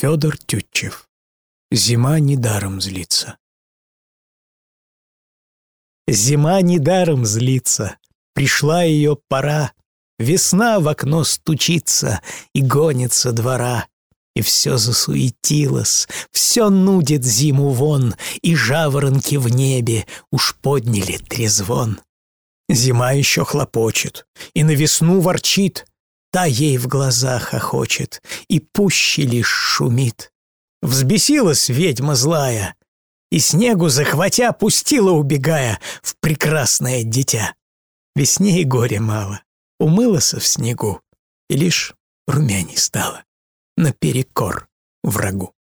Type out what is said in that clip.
Федор Тютчев. Зима недаром злится. Зима недаром злится. Пришла ее пора. Весна в окно стучится и гонится двора. И все засуетилось, все нудит зиму вон, И жаворонки в небе уж подняли трезвон. Зима еще хлопочет и на весну ворчит, Та ей в глазах охочет и пуще лишь шумит. Взбесилась ведьма злая, и снегу захватя пустила, убегая в прекрасное дитя. Весне и горе мало, умылась в снегу, и лишь румяней стала наперекор врагу.